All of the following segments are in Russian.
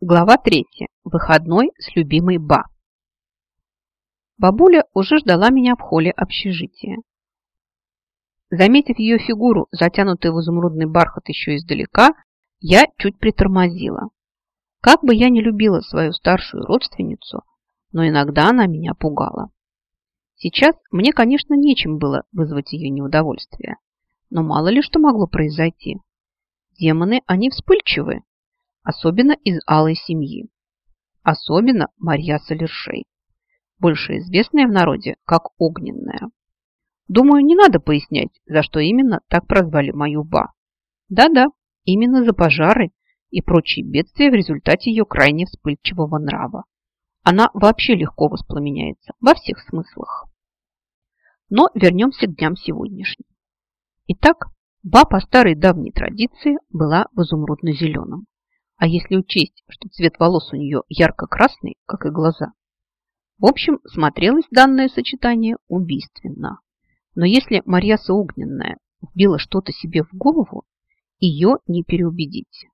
Глава третья. Выходной с любимой Ба. Бабуля уже ждала меня в холле общежития. Заметив ее фигуру, затянутую в изумрудный бархат еще издалека, я чуть притормозила. Как бы я ни любила свою старшую родственницу, но иногда она меня пугала. Сейчас мне, конечно, нечем было вызвать ее неудовольствие, но мало ли что могло произойти. Демоны, они вспыльчивы, особенно из алой семьи. Особенно Марья Солершей, больше известная в народе как Огненная. Думаю, не надо пояснять, за что именно так прозвали мою Ба. Да-да, именно за пожары и прочие бедствия в результате ее крайне вспыльчивого нрава. Она вообще легко воспламеняется во всех смыслах. Но вернемся к дням сегодняшним. Итак, Ба по старой давней традиции была в изумрудно-зеленом. А если учесть, что цвет волос у нее ярко-красный, как и глаза. В общем, смотрелось данное сочетание убийственно. Но если Марьяса Огненная вбила что-то себе в голову, ее не переубедить.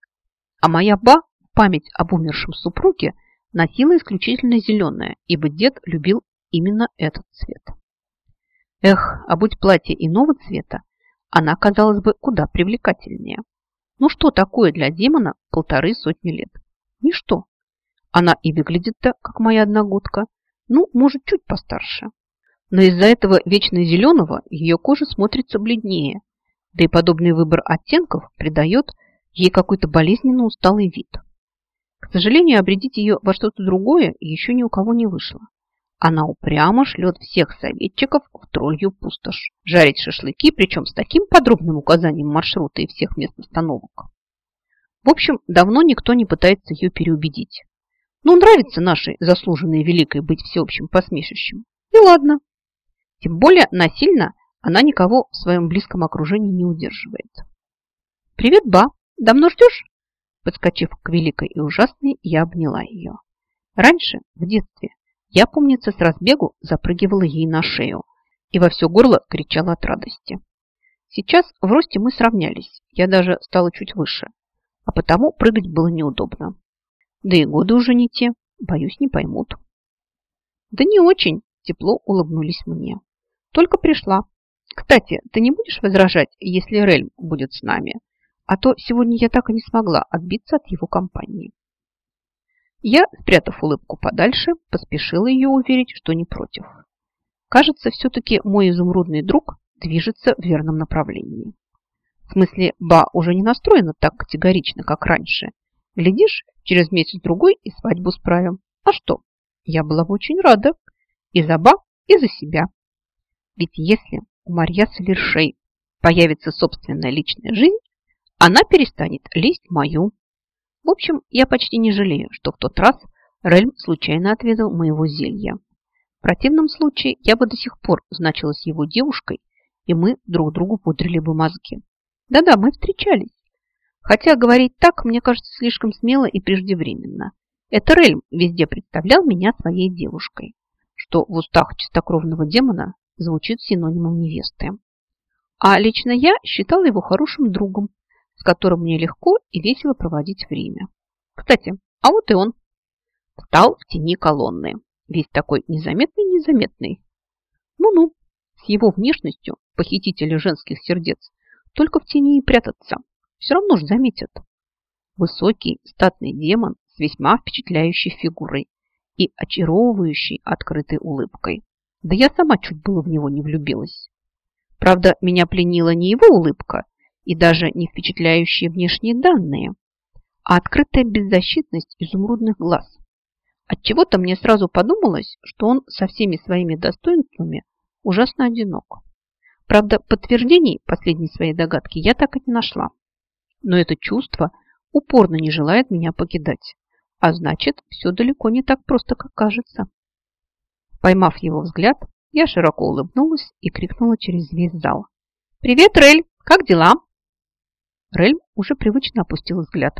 А моя ба память об умершем супруге носила исключительно зеленое, ибо дед любил именно этот цвет. Эх, а будь платье иного цвета, она казалась бы куда привлекательнее. Ну что такое для демона полторы сотни лет? Ничто. Она и выглядит-то, как моя одногодка. Ну, может, чуть постарше. Но из-за этого вечно зеленого ее кожа смотрится бледнее. Да и подобный выбор оттенков придает ей какой-то болезненно усталый вид. К сожалению, обредить ее во что-то другое еще ни у кого не вышло. Она упрямо шлет всех советчиков в троллью пустошь. Жарить шашлыки, причем с таким подробным указанием маршрута и всех мест остановок. В общем, давно никто не пытается ее переубедить. Ну, нравится нашей заслуженной великой быть всеобщим посмешищем. И ладно. Тем более насильно она никого в своем близком окружении не удерживает. «Привет, Ба! Давно ждешь?» Подскочив к великой и ужасной, я обняла ее. Раньше, в детстве, я, помнится, с разбегу запрыгивала ей на шею и во все горло кричала от радости. Сейчас в росте мы сравнялись, я даже стала чуть выше, а потому прыгать было неудобно. Да и годы уже не те, боюсь, не поймут. Да не очень, тепло улыбнулись мне. Только пришла. Кстати, ты не будешь возражать, если Рельм будет с нами? А то сегодня я так и не смогла отбиться от его компании. Я, спрятав улыбку подальше, поспешила ее уверить, что не против. Кажется, все-таки мой изумрудный друг движется в верном направлении. В смысле, Ба уже не настроена так категорично, как раньше. Глядишь, через месяц-другой и свадьбу справим. А что? Я была бы очень рада. И за Ба, и за себя. Ведь если у Марья Солершей появится собственная личная жизнь, она перестанет лезть в мою, в общем, я почти не жалею, что в тот раз Рельм случайно отведал моего зелья. В противном случае я бы до сих пор значилась его девушкой, и мы друг другу пудрили бы мозги. Да-да, мы встречались. Хотя говорить так, мне кажется, слишком смело и преждевременно. Это Рельм везде представлял меня своей девушкой, что в устах чистокровного демона звучит синонимом невесты. А лично я считала его хорошим другом, с которым мне легко и весело проводить время. Кстати, а вот и он. Встал в тени колонны. Весь такой незаметный-незаметный. Ну-ну, с его внешностью похитители женских сердец только в тени и прятаться. Все равно же заметят. Высокий, статный демон с весьма впечатляющей фигурой и очаровывающей открытой улыбкой. Да я сама чуть было в него не влюбилась. Правда, меня пленила не его улыбка, и даже не впечатляющие внешние данные, а открытая беззащитность изумрудных глаз. Отчего-то мне сразу подумалось, что он со всеми своими достоинствами ужасно одинок. Правда, подтверждений последней своей догадки я так и не нашла. Но это чувство упорно не желает меня покидать. А значит, все далеко не так просто, как кажется. Поймав его взгляд, я широко улыбнулась и крикнула через весь зал. «Привет, Рель! Как дела?» Рельм уже привычно опустил взгляд.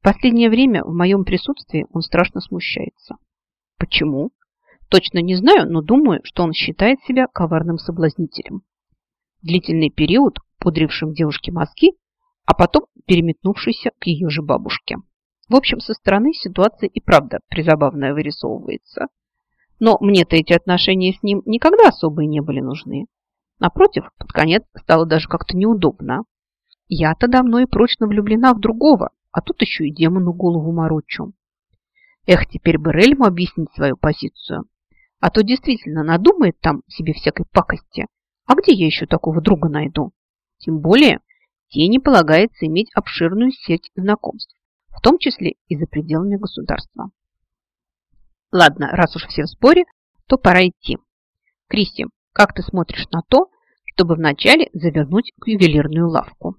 В последнее время в моем присутствии он страшно смущается. Почему? Точно не знаю, но думаю, что он считает себя коварным соблазнителем. Длительный период, пудрившим девушке мозги, а потом переметнувшийся к ее же бабушке. В общем, со стороны ситуация и правда призабавная вырисовывается. Но мне-то эти отношения с ним никогда особо и не были нужны. Напротив, под конец стало даже как-то неудобно. Я-то давно и прочно влюблена в другого, а тут еще и демону голову морочу. Эх, теперь бы Рельму объяснить свою позицию. А то действительно надумает там себе всякой пакости. А где я еще такого друга найду? Тем более, тени полагается иметь обширную сеть знакомств, в том числе и за пределами государства. Ладно, раз уж все в споре, то пора идти. Кристи, как ты смотришь на то, чтобы вначале завернуть к ювелирную лавку?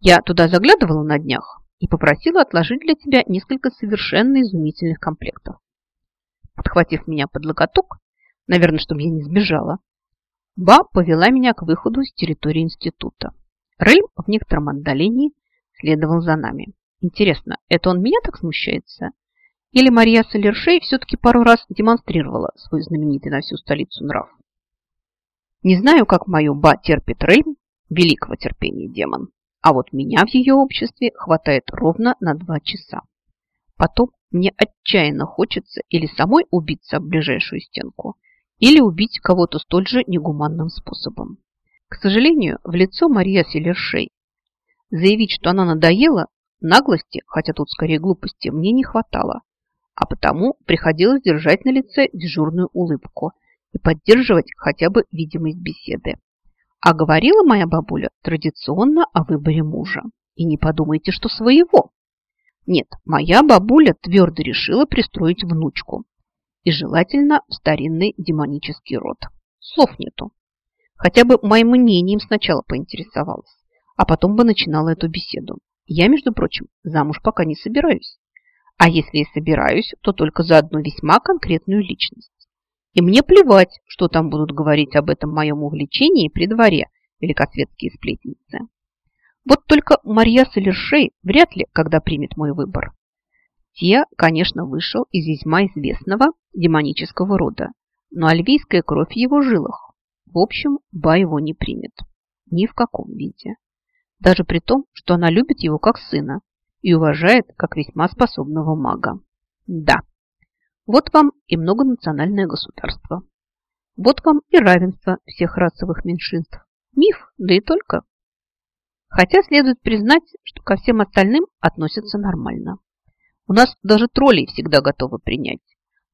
Я туда заглядывала на днях и попросила отложить для тебя несколько совершенно изумительных комплектов. Подхватив меня под локоток, наверное, чтобы я не сбежала, Ба повела меня к выходу с территории института. Рэль в некотором отдалении следовал за нами. Интересно, это он меня так смущается? Или Мария Солершей все-таки пару раз демонстрировала свой знаменитый на всю столицу нрав? Не знаю, как мою Ба терпит Рэль, великого терпения демон. А вот меня в ее обществе хватает ровно на два часа. Потом мне отчаянно хочется или самой убиться об ближайшую стенку, или убить кого-то столь же негуманным способом. К сожалению, в лицо Мария Селершей заявить, что она надоела, наглости, хотя тут скорее глупости, мне не хватало, а потому приходилось держать на лице дежурную улыбку и поддерживать хотя бы видимость беседы. А говорила моя бабуля традиционно о выборе мужа. И не подумайте, что своего. Нет, моя бабуля твердо решила пристроить внучку. И желательно в старинный демонический род. Слов нету. Хотя бы моим мнением сначала поинтересовалась, а потом бы начинала эту беседу. Я, между прочим, замуж пока не собираюсь. А если и собираюсь, то только за одну весьма конкретную личность. И мне плевать, что там будут говорить об этом моем увлечении при дворе великосветские сплетницы. Вот только Марья Солершей вряд ли когда примет мой выбор. Те, конечно, вышел из весьма известного демонического рода, но альвийская кровь в его жилах. В общем, Ба его не примет. Ни в каком виде. Даже при том, что она любит его как сына и уважает как весьма способного мага. Да, вот вам и многонациональное государство. Вот вам и равенство всех расовых меньшинств. Миф, да и только. Хотя следует признать, что ко всем остальным относятся нормально. У нас даже троллей всегда готовы принять.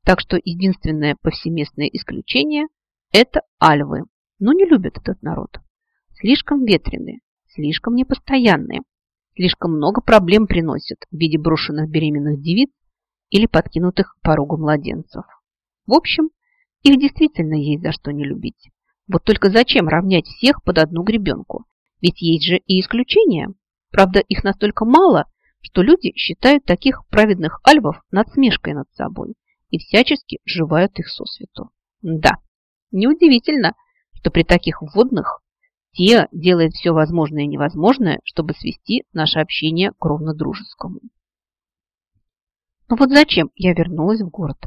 Так что единственное повсеместное исключение – это альвы. Но не любят этот народ. Слишком ветреные, слишком непостоянные, слишком много проблем приносят в виде брошенных беременных девиц или подкинутых порогу младенцев. В общем, их действительно есть за что не любить. Вот только зачем равнять всех под одну гребенку? Ведь есть же и исключения. Правда, их настолько мало, что люди считают таких праведных альвов надсмешкой над собой и всячески сживают их сосвету. Да, неудивительно, что при таких вводных те делают все возможное и невозможное, чтобы свести наше общение к ровно-дружескому. Но вот зачем я вернулась в город?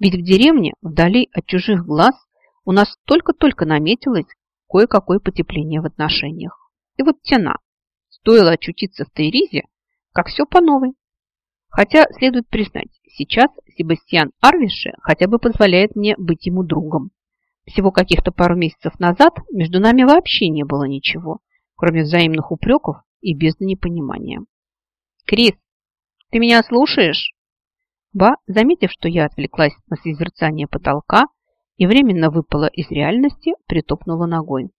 Ведь в деревне, вдали от чужих глаз, у нас только-только наметилось кое-какое потепление в отношениях. И вот тена. Стоило очутиться в Тейризе, как все по новой. Хотя, следует признать, сейчас Себастьян Арвише хотя бы позволяет мне быть ему другом. Всего каких-то пару месяцев назад между нами вообще не было ничего, кроме взаимных упреков и бездны непонимания. «Крис, ты меня слушаешь?» Ба, заметив, что я отвлеклась на созерцание потолка и временно выпала из реальности, притопнула ногой.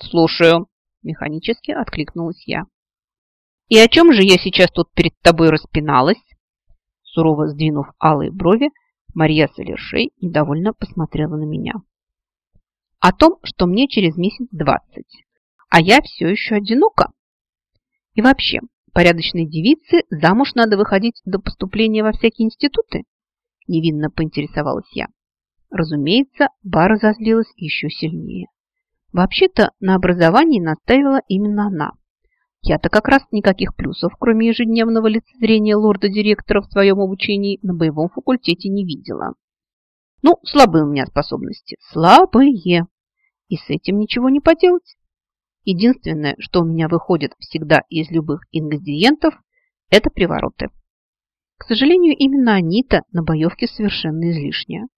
«Слушаю», – механически откликнулась я. «И о чем же я сейчас тут перед тобой распиналась?» Сурово сдвинув алые брови, Мария Солершей недовольно посмотрела на меня. «О том, что мне через месяц двадцать, а я все еще одинока. И вообще, порядочной девице замуж надо выходить до поступления во всякие институты? Невинно поинтересовалась я. Разумеется, Ба разозлилась еще сильнее. Вообще-то на образовании настаивала именно она. Я-то как раз никаких плюсов, кроме ежедневного лицезрения лорда-директора в своем обучении, на боевом факультете не видела. Ну, слабые у меня способности. Слабые. И с этим ничего не поделать. Единственное, что у меня выходит всегда из любых ингредиентов, это привороты. К сожалению, именно они-то на боевке совершенно излишняя.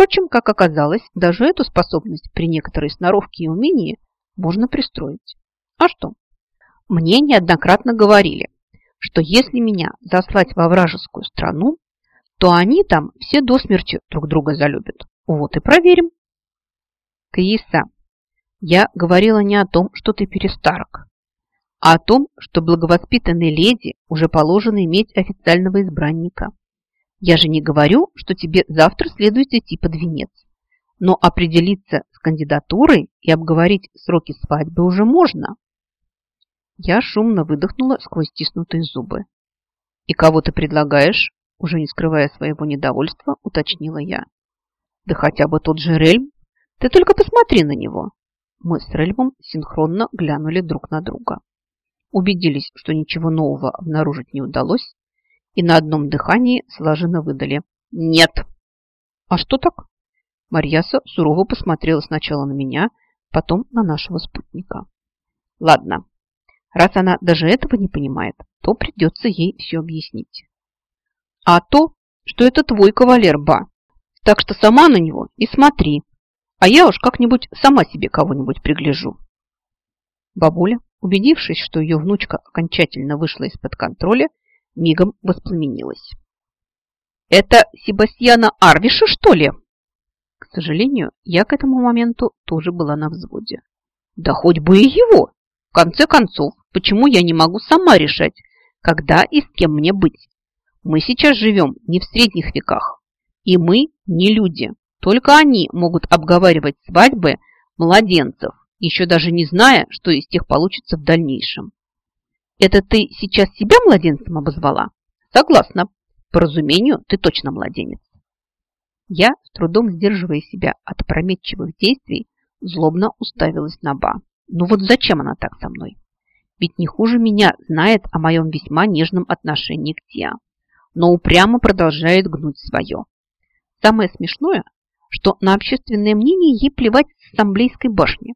Впрочем, как оказалось, даже эту способность при некоторой сноровке и умении можно пристроить. А что? Мне неоднократно говорили, что если меня заслать во вражескую страну, то они там все до смерти друг друга залюбят. Вот и проверим. Каиса, я говорила не о том, что ты перестарок, а о том, что благовоспитанной леди уже положено иметь официального избранника. Я же не говорю, что тебе завтра следует идти под венец. Но определиться с кандидатурой и обговорить сроки свадьбы уже можно. Я шумно выдохнула сквозь стиснутые зубы. «И кого ты предлагаешь?» Уже не скрывая своего недовольства, уточнила я. «Да хотя бы тот же Рельм. Ты только посмотри на него!» Мы с Рельмом синхронно глянули друг на друга. Убедились, что ничего нового обнаружить не удалось, и на одном дыхании слаженно выдали «Нет!» «А что так?» Марьяса сурово посмотрела сначала на меня, потом на нашего спутника. «Ладно, Раз она даже этого не понимает, то придется ей все объяснить. А то, что это твой кавалер, ба. Так что сама на него и смотри. А я уж как-нибудь сама себе кого-нибудь пригляжу. Бабуля, убедившись, что ее внучка окончательно вышла из-под контроля, мигом воспламенилась. «Это Себастьяна Арвиша, что ли?» К сожалению, я к этому моменту тоже была на взводе. «Да хоть бы и его!» В конце концов, почему я не могу сама решать, когда и с кем мне быть? Мы сейчас живем не в средних веках, и мы не люди. Только они могут обговаривать свадьбы младенцев, еще даже не зная, что из тех получится в дальнейшем. Это ты сейчас себя младенцем обозвала? Согласна. По разумению, ты точно младенец. Я, с трудом сдерживая себя от опрометчивых действий, злобно уставилась на Ба. Ну вот зачем она так со мной? Ведь не хуже меня знает о моем весьма нежном отношении к Тиа, но упрямо продолжает гнуть свое. Самое смешное, что на общественное мнение ей плевать с ассамблейской башни.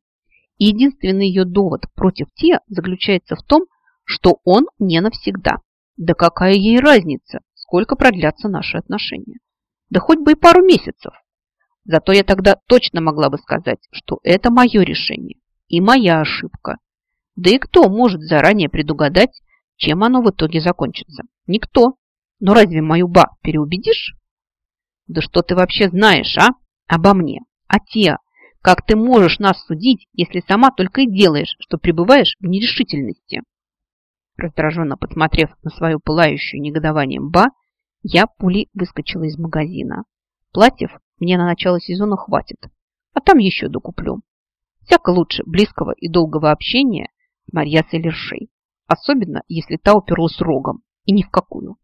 И единственный ее довод против Тиа заключается в том, что он не навсегда. Да какая ей разница, сколько продлятся наши отношения? Да хоть бы и пару месяцев. Зато я тогда точно могла бы сказать, что это мое решение и моя ошибка. Да и кто может заранее предугадать, чем оно в итоге закончится? Никто. Но разве мою ба переубедишь? Да что ты вообще знаешь, а? Обо мне. А те, как ты можешь нас судить, если сама только и делаешь, что пребываешь в нерешительности? Раздраженно подсмотрев на свою пылающую негодованием ба, я пулей выскочила из магазина. Платьев мне на начало сезона хватит, а там еще докуплю. Всяко лучше близкого и долгого общения с Марьясой Лершей, особенно если та уперлась рогом, и ни в какую.